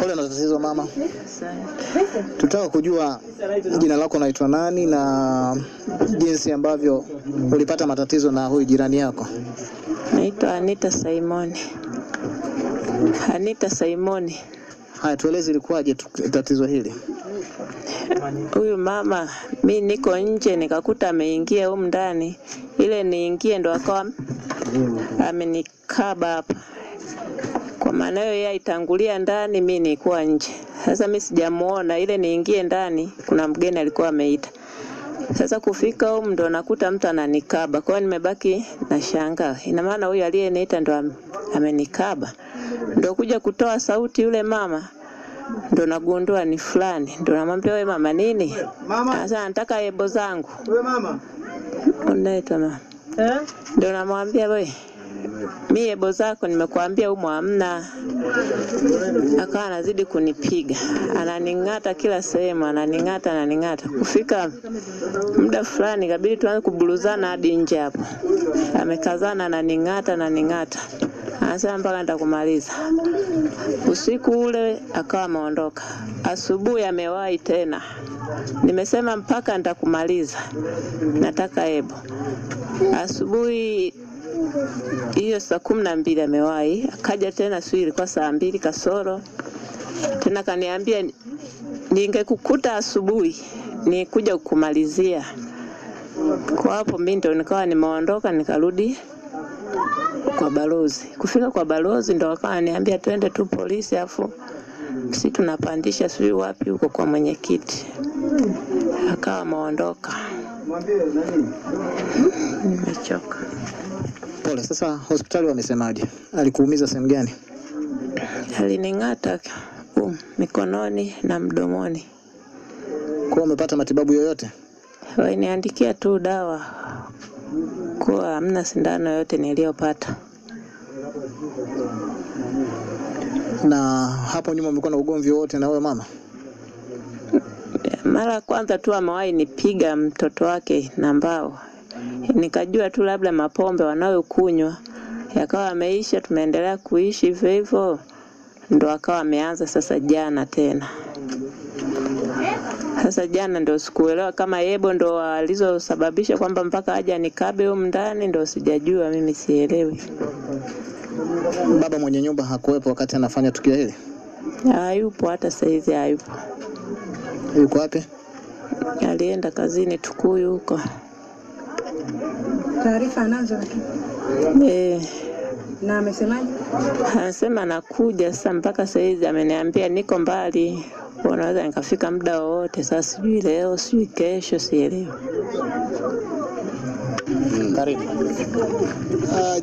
Pole na tatizo mama. Tutaka kujua jina lako naitwa nani na jinsi ambavyo ulipata matatizo na huyu jirani yako. Naitwa Anita Simoni. Anita Simoni. Haya, tueleze ilikuwaje tatizo hili? Huyu mama, mi niko nje nikakuta ameingia humu ndani, ile niingie ndo akawa amenikaba hapa. Kwa maana hiyo yeye aitangulia ndani, mi nilikuwa nje. Sasa mi sijamuona, ile niingie ndani, kuna mgeni alikuwa ameita. Sasa kufika huko ndo nakuta mtu ananikaba, kwa hiyo nimebaki na shangaa, ina maana huyu aliyeniita ndo amenikaba. Ndo kuja kutoa sauti yule mama ndo nagundua ni fulani, ndo namwambia wewe mama nini? Sasa nataka hebo zangu. Wewe mama. Unaitwa mama? Eh? Ndo namwambia we mi yebo zako nimekuambia humo hamna. Akawa anazidi kunipiga, ananing'ata kila sehemu, ananing'ata, ananing'ata. Kufika muda fulani kabidi tuanze kubuluzana hadi nje hapo, amekazana, ananing'ata, ananing'ata, anasema mpaka nitakumaliza. Usiku ule akawa ameondoka, asubuhi amewahi tena, nimesema mpaka nitakumaliza, nataka ebo. Asubuhi hiyo saa kumi na mbili amewahi, akaja tena, sijui ilikuwa saa mbili kasoro tena, kaniambia ningekukuta asubuhi nikuja kukumalizia. Kwa hapo mimi ndo nikawa nimeondoka, nikarudi kwa balozi. Kufika kwa balozi ndo akawa niambia twende tu polisi, afu si tunapandisha sijui wapi huko kwa mwenyekiti. Akawa ameondoka, nimechoka. Pole. Sasa hospitali wamesemaje? Alikuumiza sehemu gani? Alining'ata um, mikononi na mdomoni. Kwa umepata matibabu yoyote? Waliniandikia tu dawa kuwa hamna sindano yoyote niliyopata. Na hapo nyuma umekuwa na ugomvi wowote na wewe mama? Mara ya kwanza tu amewahi nipiga mtoto wake na mbao, nikajua tu labda mapombe wanayokunywa yakawa ameisha, tumeendelea kuishi hivyo hivyo, ndo akawa ameanza sasa jana tena. Sasa jana ndo sikuelewa kama yebo ndo alizosababisha kwamba mpaka aje nikabe huko ndani, ndo sijajua mimi, sielewi. Baba mwenye nyumba hakuwepo wakati anafanya tukio hili? Hayupo hata saizi, hayupo. Yuko wapi? Alienda kazini Tukuyu huko. Taarifa anazo lakini. Eh, Na amesemaje? anasema nakuja sasa, mpaka saizi ameniambia niko mbali, unaweza nikafika muda wowote. Sasa sijui leo, sijui kesho, sielewi. Karibu. Uh,